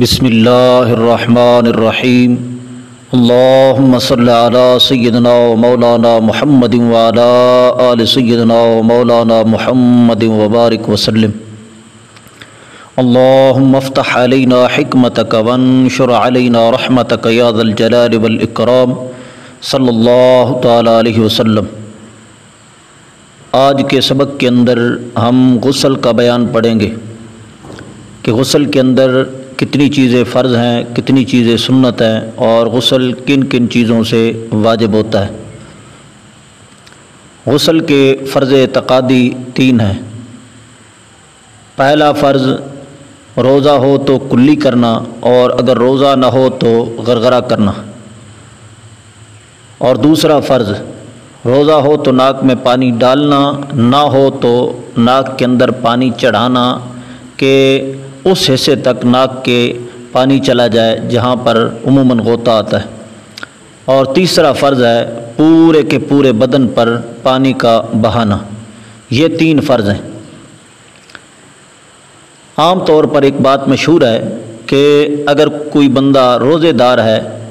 بسم اللہ الرحمن الرحیم۔ اللہم صلی علی سیدنا و مولانا محمد وعلا آل سیدنا و مولانا محمد وبارک وسلم اللہم افتح علینا حکمتک وانشر علینا رحمتک یا ذا الجلال والاکرام صلی اللہ تعالی علیہ وسلم۔ آج کے سبق کے اندر ہم غسل کا بیان پڑھیں گے۔ کہ غسل کے اندر کتنی چیزیں فرض ہیں، کتنی چیزیں سنت ہیں اور غسل کن کن چیزوں سے واجب ہوتا ہے۔ غسل کے فرض اعتقادی تین ہیں۔ پہلا فرض، روزہ ہو تو کلی کرنا اور اگر روزہ نہ ہو تو غرغرہ کرنا۔ اور دوسرا فرض، روزہ ہو تو ناک میں پانی ڈالنا، نہ ہو تو ناک کے اندر پانی چڑھانا کہ اس حصے تک ناک کے پانی چلا جائے جہاں پر عموماً غوطہ آتا ہے۔ اور تیسرا فرض ہے، پورے کے پورے بدن پر پانی کا بہانا یہ تین فرض ہیں۔ عام طور پر ایک بات مشہور ہے کہ اگر کوئی بندہ روزے دار ہے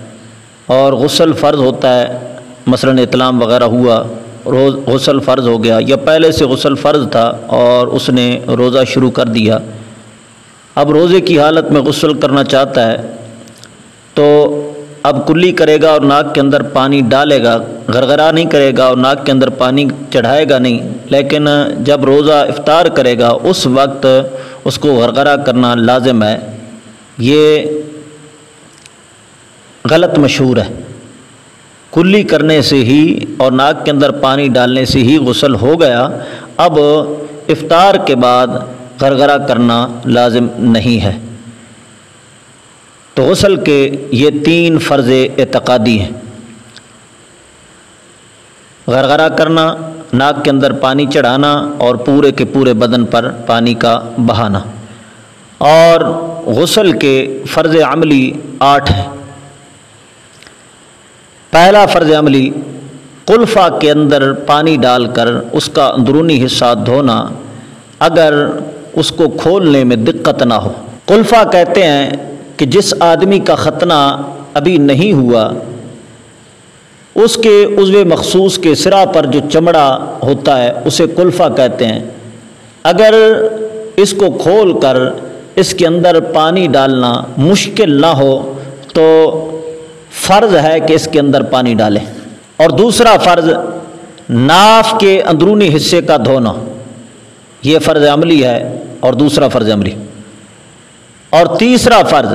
اور غسل فرض ہوتا ہے، مثلاً اطلام وغیرہ ہوا، روز غسل فرض ہو گیا یا پہلے سے غسل فرض تھا اور اس نے روزہ شروع کر دیا اب روزے کی حالت میں غسل کرنا چاہتا ہے تو اب کلی کرے گا اور ناک کے اندر پانی ڈالے گا غرغرا نہیں کرے گا اور ناک کے اندر پانی چڑھائے گا نہیں۔ لیکن جب روزہ افطار کرے گا، اس وقت اس کو غرغرہ کرنا لازم ہے۔ یہ غلط مشہور ہے۔ کلی کرنے سے ہی اور ناک کے اندر پانی ڈالنے سے ہی غسل ہو گیا۔ اب افطار کے بعد غرغرہ کرنا لازم نہیں ہے۔ تو غسل کے یہ تین فرض اعتقادی ہیں۔ غرغرہ کرنا، ناک کے اندر پانی چڑھانا اور پورے کے پورے بدن پر پانی کا بہانا۔ اور غسل کے فرض عملی آٹھ ہیں۔ پہلا فرض عملی، قلفہ کے اندر پانی ڈال کر اس کا اندرونی حصہ دھونا۔ اگر اس کو کھولنے میں دقت نہ ہو۔ قلفہ کہتے ہیں کہ جس آدمی کا ختنہ ابھی نہیں ہوا، اس کے عضو مخصوص کے سرا پر جو چمڑا ہوتا ہے، اسے قلفہ کہتے ہیں۔ اگر اس کو کھول کر اس کے اندر پانی ڈالنا مشکل نہ ہو، تو فرض ہے کہ اس کے اندر پانی ڈالیں۔ اور دوسرا فرض، ناف کے اندرونی حصے کا دھونا۔ یہ فرض عملی ہے اور دوسرا فرض عملی۔ اور تیسرا فرض،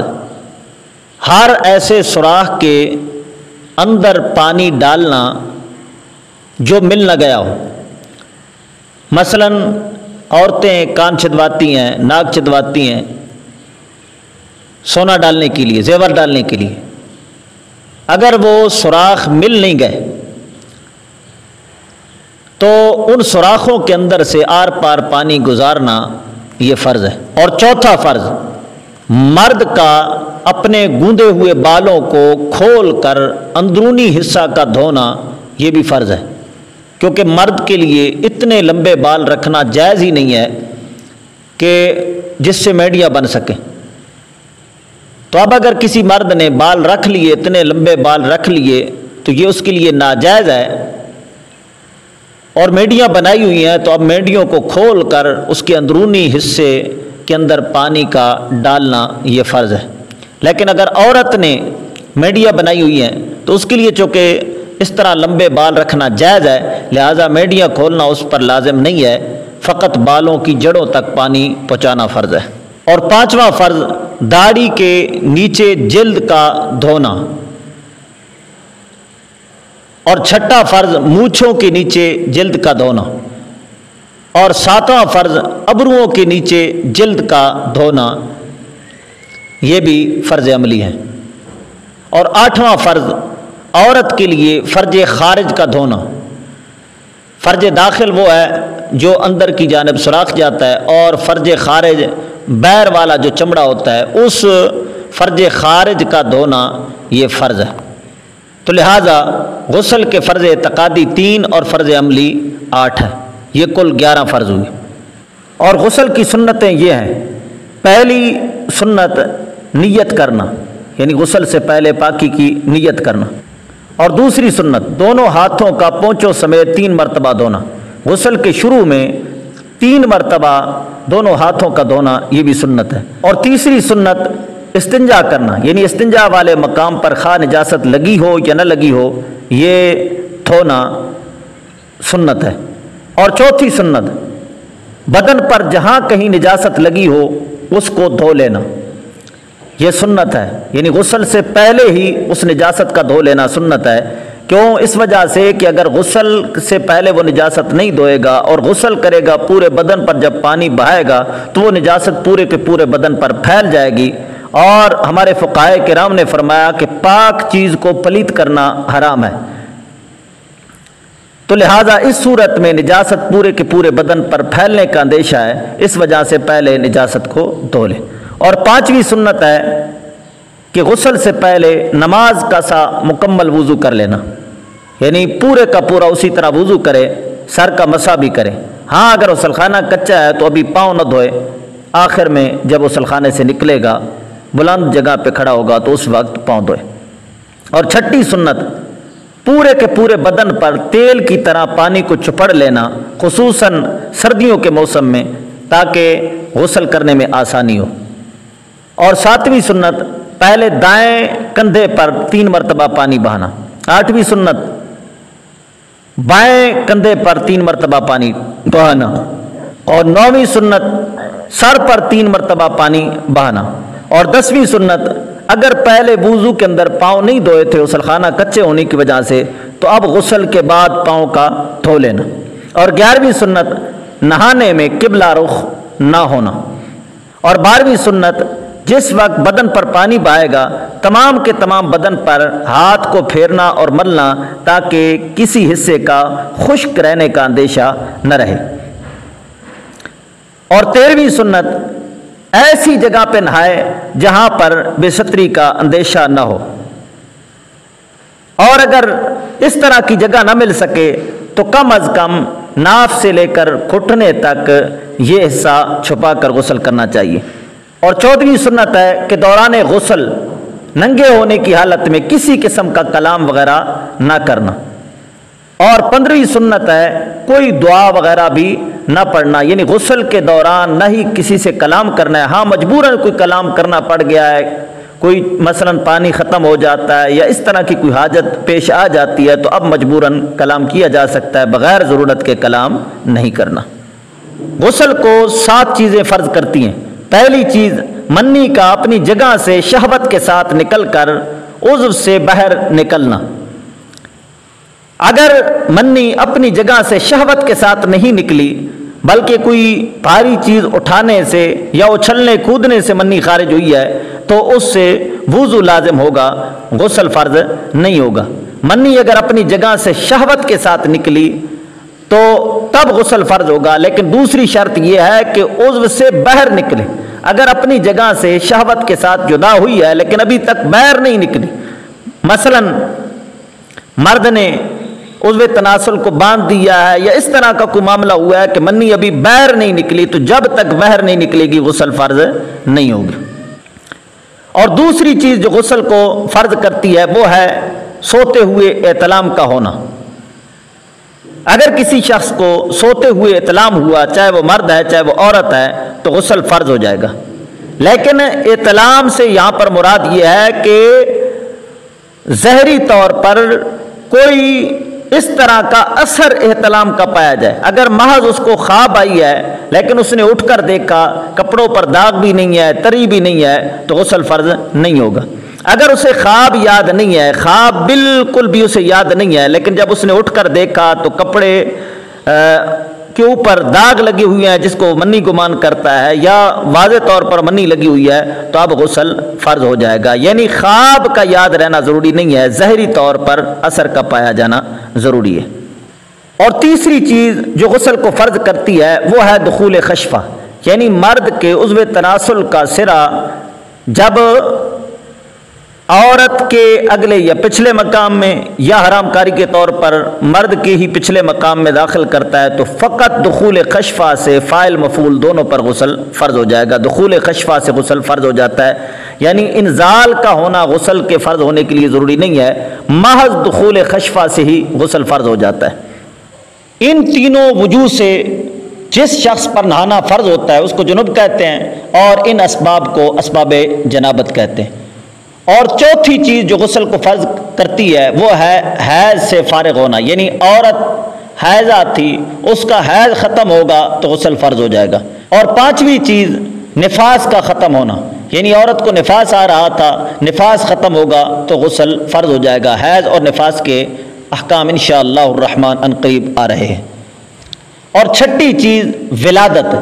ہر ایسے سوراخ کے اندر پانی ڈالنا جو مل نہ گیا ہو۔ مثلا عورتیں کان چھدواتی ہیں، ناک چھدواتی ہیں سونا ڈالنے کے لیے، زیور ڈالنے کے لیے۔ اگر وہ سوراخ مل نہیں گئے تو ان سوراخوں کے اندر سے آر پار پانی گزارنا یہ فرض ہے۔ اور چوتھا فرض، مرد کا اپنے گوندے ہوئے بالوں کو کھول کر اندرونی حصہ کا دھونا یہ بھی فرض ہے۔ کیونکہ مرد کے لیے اتنے لمبے بال رکھنا جائز ہی نہیں ہے کہ جس سے میڈیا بن سکے۔ تو اب اگر کسی مرد نے بال رکھ لیے، اتنے لمبے بال رکھ لیے، تو یہ اس کے لیے ناجائز ہے اور میڈیاں بنائی ہوئی ہیں، تو اب میڈیوں کو کھول کر اس کے اندرونی حصے کے اندر پانی کا ڈالنا یہ فرض ہے۔ لیکن اگر عورت نے میڈیا بنائی ہوئی ہیں، تو اس کے لیے چونکہ اس طرح لمبے بال رکھنا جائز ہے، لہٰذا میڈیا کھولنا اس پر لازم نہیں ہے، فقط بالوں کی جڑوں تک پانی پہنچانا فرض ہے۔ اور پانچواں فرض، داڑھی کے نیچے جلد کا دھونا۔ اور چھٹا فرض مونچھوں کے نیچے جلد کا دھونا اور ساتواں فرض ابروؤں کے نیچے جلد کا دھونا، یہ بھی فرض عملی ہے اور آٹھواں فرض عورت کے لیے فرض خارج کا دھونا۔ فرض داخل وہ ہے جو اندر کی جانب سراخ جاتا ہے اور فرض خارج بیر والا جو چمڑا ہوتا ہے، اس فرض خارج کا دھونا یہ فرض ہے۔ تو لہٰذا غسل کے فرض اعتقادی تین اور فرض عملی آٹھ ہے۔ یہ کل گیارہ فرض ہوئی اور غسل کی سنتیں یہ ہیں۔ پہلی سنت نیت کرنا یعنی غسل سے پہلے پاکی کی نیت کرنا۔ اور دوسری سنت، دونوں ہاتھوں کا پونچوں سمیت تین مرتبہ دھونا۔ غسل کے شروع میں تین مرتبہ دونوں ہاتھوں کا دھونا، یہ بھی سنت ہے۔ اور تیسری سنت استنجا کرنا یعنی استنجا والے مقام پر خواہ نجاست لگی ہو یا نہ لگی ہو، یہ دھونا سنت ہے۔ اور چوتھی سنت، بدن پر جہاں کہیں نجاست لگی ہو، اس کو دھو لینا۔ یہ سنت ہے۔ یعنی غسل سے پہلے ہی اس نجاست کا دھو لینا سنت ہے۔ کیوں؟ اس وجہ سے کہ اگر غسل سے پہلے وہ نجاست نہیں دھوئے گا اور غسل کرے گا پورے بدن پر جب پانی بہائے گا، تو وہ نجاست پورے کے پورے بدن پر پھیل جائے گی۔ اور ہمارے فقائے کرام نے فرمایا کہ پاک چیز کو پلیت کرنا حرام ہے۔ تو لہٰذا اس صورت میں نجاست پورے کے پورے بدن پر پھیلنے کا اندیشہ ہے۔ اس وجہ سے پہلے نجاست کو دھو لے اور پانچویں سنت ہے کہ غسل سے پہلے نماز کا سا مکمل وضو کر لینا۔ یعنی پورے کا پورا اسی طرح وضو کرے، سر کا مسا بھی کرے۔ ہاں اگر غسل خانہ کچا ہے تو ابھی پاؤں نہ دھوئے۔ آخر میں جب غسل خانے سے نکلے گا بلند جگہ پہ کھڑا ہوگا تو اس وقت پاؤں دھوئے۔ اور چھٹی سنت، پورے کے پورے بدن پر تیل کی طرح پانی کو چپڑ لینا، خصوصاً سردیوں کے موسم میں، تاکہ غسل کرنے میں آسانی ہو۔ اور ساتویں سنت، پہلے دائیں کندھے پر تین مرتبہ پانی بہانا۔ آٹھویں سنت، بائیں کندھے پر تین مرتبہ پانی بہانا۔ اور نویں سنت، سر پر تین مرتبہ پانی بہانا۔ اور دسویں سنت، اگر پہلے وضو کے اندر پاؤں نہیں دھوئے تھے غسل خانہ کچے ہونے کی وجہ سے، تو اب غسل کے بعد پاؤں کا دھو لینا۔ اور گیارہویں سنت، نہانے میں قبلہ رخ نہ ہونا۔ اور بارہویں سنت، جس وقت بدن پر پانی بہائے گا، تمام کے تمام بدن پر ہاتھ کو پھیرنا اور ملنا، تاکہ کسی حصے کا خشک رہنے کا اندیشہ نہ رہے۔ اور تیرہویں سنت ایسی جگہ پہ نہائے جہاں پر بے ستری کا اندیشہ نہ ہو۔ اور اگر اس طرح کی جگہ نہ مل سکے تو کم از کم ناف سے لے کر کھٹنے تک یہ حصہ چھپا کر غسل کرنا چاہیے۔ اور چودھویں سنت ہے کہ دوران غسل ننگے ہونے کی حالت میں کسی قسم کا کلام وغیرہ نہ کرنا۔ اور پندرہویں سنت ہے کوئی دعا وغیرہ بھی نہ پڑھنا یعنی غسل کے دوران نہ ہی کسی سے کلام کرنا ہے۔ ہاں مجبوراً کوئی کلام کرنا پڑ گیا ہے، کوئی مثلا پانی ختم ہو جاتا ہے یا اس طرح کی کوئی حاجت پیش آ جاتی ہے تو اب مجبوراً کلام کیا جا سکتا ہے، بغیر ضرورت کے کلام نہیں کرنا۔ غسل کو سات چیزیں فرض کرتی ہیں۔ پہلی چیز، منی کا اپنی جگہ سے شہوت کے ساتھ نکل کر عضو سے باہر نکلنا۔ اگر منی اپنی جگہ سے شہوت کے ساتھ نہیں نکلی بلکہ کوئی بھاری چیز اٹھانے سے یا اچھلنے کودنے سے منی خارج ہوئی ہے، تو اس سے وضو لازم ہوگا، غسل فرض نہیں ہوگا۔ منی اگر اپنی جگہ سے شہوت کے ساتھ نکلی، تو تب غسل فرض ہوگا۔ لیکن دوسری شرط یہ ہے کہ عضو سے باہر نکلے۔ اگر اپنی جگہ سے شہوت کے ساتھ جدا ہوئی ہے، لیکن ابھی تک باہر نہیں نکلی۔ مثلا مرد نے عضو تناسل کو باندھ دیا ہے یا اس طرح کا کوئی معاملہ ہوا ہے کہ منی ابھی بیر نہیں نکلی تو جب تک بہر نہیں نکلے گی غسل فرض نہیں ہوگی۔ اور دوسری چیز جو غسل کو فرض کرتی ہے وہ ہے سوتے ہوئے احتلام کا ہونا۔ اگر کسی شخص کو سوتے ہوئے اطلام ہوا، چاہے وہ مرد ہے، چاہے وہ عورت ہے، تو غسل فرض ہو جائے گا۔ لیکن اطلام سے یہاں پر مراد یہ ہے کہ زہری طور پر کوئی اس طرح کا اثر احتلام کا پایا جائے۔ اگر محض اس کو خواب آئی ہے، لیکن اس نے اٹھ کر دیکھا، کپڑوں پر داغ بھی نہیں ہے، تری بھی نہیں ہے، تو غسل فرض نہیں ہوگا۔ اگر اسے خواب یاد نہیں ہے، خواب بالکل بھی اسے یاد نہیں ہے، لیکن جب اس نے اٹھ کر دیکھا تو کپڑے کے اوپر داغ لگی ہوئی ہیں، جس کو منی گمان کرتا ہے یا واضح طور پر منی لگی ہوئی ہے، تو اب غسل فرض ہو جائے گا۔ یعنی خواب کا یاد رہنا ضروری نہیں ہے، زہری طور پر اثر کا پایا جانا ضروری ہے۔ اور تیسری چیز جو غسل کو فرض کرتی ہے، وہ ہے دخول خشفہ۔ یعنی مرد کے عضو تناسل کا سرا جب عورت کے اگلے یا پچھلے مقام میں یا حرام کاری کے طور پر مرد کے ہی پچھلے مقام میں داخل کرتا ہے تو فقط دخول خشفہ سے فائل مفول دونوں پر غسل فرض ہو جائے گا۔ دخول خشفہ سے غسل فرض ہو جاتا ہے۔ یعنی انزال کا ہونا غسل کے فرض ہونے کے لیے ضروری نہیں ہے۔ محض دخول خشفہ سے ہی غسل فرض ہو جاتا ہے۔ ان تینوں وجوہ سے جس شخص پر نہانا فرض ہوتا ہے اس کو جنوب کہتے ہیں اور ان اسباب کو اسباب جنابت کہتے ہیں۔ اور چوتھی چیز جو غسل کو فرض کرتی ہے، وہ ہے حیض سے فارغ ہونا یعنی عورت حیضہ تھی اس کا حیض ختم ہوگا تو غسل فرض ہو جائے گا۔ اور پانچویں چیز، نفاس کا ختم ہونا یعنی عورت کو نفاس آ رہا تھا، نفاس ختم ہوگا تو غسل فرض ہو جائے گا۔ حیض اور نفاس کے احکام انشاءاللہ الرحمن انقریب آ رہے ہیں۔ اور چھٹی چیز، ولادت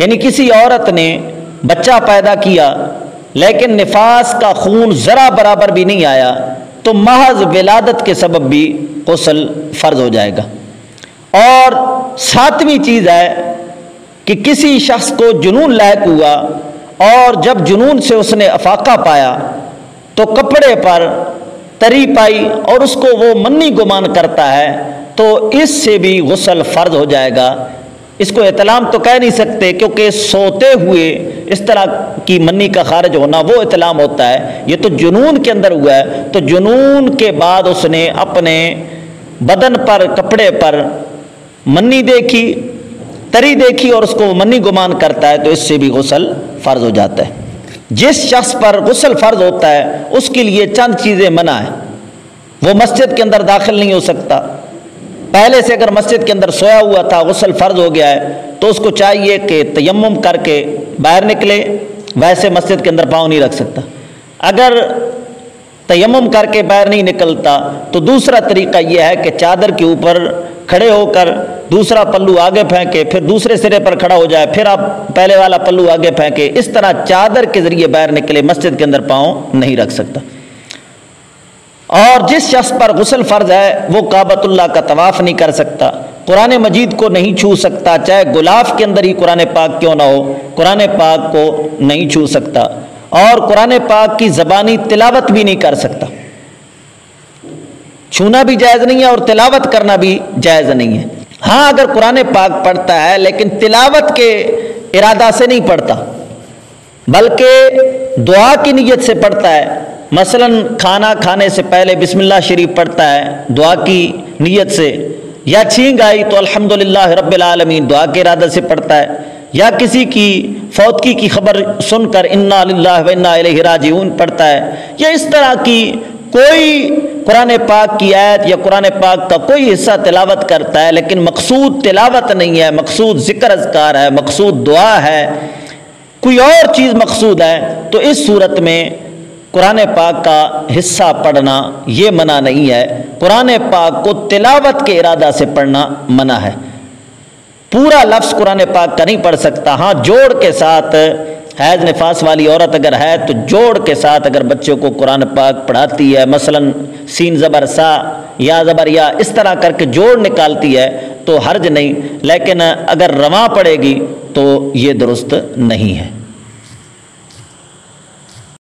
یعنی کسی عورت نے بچہ پیدا کیا لیکن نفاس کا خون ذرا برابر بھی نہیں آیا تو محض ولادت کے سبب بھی غسل فرض ہو جائے گا۔ اور ساتویں چیز ہے کہ کسی شخص کو جنون لائق ہوا اور جب جنون سے اس نے افاقہ پایا تو کپڑے پر تری پائی اور اس کو وہ منی گمان کرتا ہے تو اس سے بھی غسل فرض ہو جائے گا۔ اس کو اطلام تو کہہ نہیں سکتے کیونکہ سوتے ہوئے اس طرح کی منی کا خارج ہونا وہ اطلام ہوتا ہے۔ یہ تو جنون کے اندر ہوا ہے۔ تو جنون کے بعد اس نے اپنے بدن پر، کپڑے پر منی دیکھی، تری دیکھی اور اس کو منی گمان کرتا ہے تو اس سے بھی غسل فرض ہو جاتا ہے۔ جس شخص پر غسل فرض ہوتا ہے، اس کے لیے چند چیزیں منع ہیں۔ وہ مسجد کے اندر داخل نہیں ہو سکتا۔ پہلے سے اگر مسجد کے اندر سویا ہوا تھا، غسل فرض ہو گیا ہے، تو اس کو چاہیے کہ تیمم کر کے باہر نکلے، ویسے مسجد کے اندر پاؤں نہیں رکھ سکتا۔ اگر تیمم کر کے باہر نہیں نکلتا، تو دوسرا طریقہ یہ ہے کہ چادر کے اوپر کھڑے ہو کر دوسرا پلو آگے پھینکے، پھر دوسرے سرے پر کھڑا ہو جائے، پھر آپ پہلے والا پلو آگے پھینکے۔ اس طرح چادر کے ذریعے باہر نکلے، مسجد کے اندر پاؤں نہیں رکھ سکتا۔ اور جس شخص پر غسل فرض ہے، وہ کعبۃ اللہ کا طواف نہیں کر سکتا۔ قرآن مجید کو نہیں چھو سکتا، چاہے گلاف کے اندر ہی قرآن پاک کیوں نہ ہو، قرآن پاک کو نہیں چھو سکتا۔ اور قرآن پاک کی زبانی تلاوت بھی نہیں کر سکتا۔ چھونا بھی جائز نہیں ہے اور تلاوت کرنا بھی جائز نہیں ہے۔ ہاں اگر قرآن پاک پڑھتا ہے، لیکن تلاوت کے ارادہ سے نہیں پڑھتا، بلکہ دعا کی نیت سے پڑھتا ہے مثلا کھانا کھانے سے پہلے بسم اللہ شریف پڑھتا ہے، دعا کی نیت سے۔ یا چھینگ آئی تو الحمد رب العالمین دعا کے ارادہ سے پڑھتا ہے۔ یا کسی کی فوتکی کی خبر سن کر انا اللہ علیہ راجعون پڑھتا ہے۔ یا اس طرح کی کوئی قرآن پاک کی آیت یا قرآن پاک کا کوئی حصہ تلاوت کرتا ہے، لیکن مقصود تلاوت نہیں ہے، مقصود ذکر اذکار ہے، مقصود دعا ہے، کوئی اور چیز مقصود ہے، تو اس صورت میں قرآن پاک کا حصہ پڑھنا یہ منع نہیں ہے۔ قرآن پاک کو تلاوت کے ارادہ سے پڑھنا منع ہے۔ پورا لفظ قرآن پاک کا نہیں پڑھ سکتا۔ ہاں جوڑ کے ساتھ حیض نفاس والی عورت اگر ہے تو جوڑ کے ساتھ اگر بچوں کو قرآن پاک پڑھاتی ہے، مثلا سین زبر سا یا زبر یا اس طرح کر کے جوڑ نکالتی ہے تو حرج نہیں، لیکن اگر رواں پڑے گی تو یہ درست نہیں ہے۔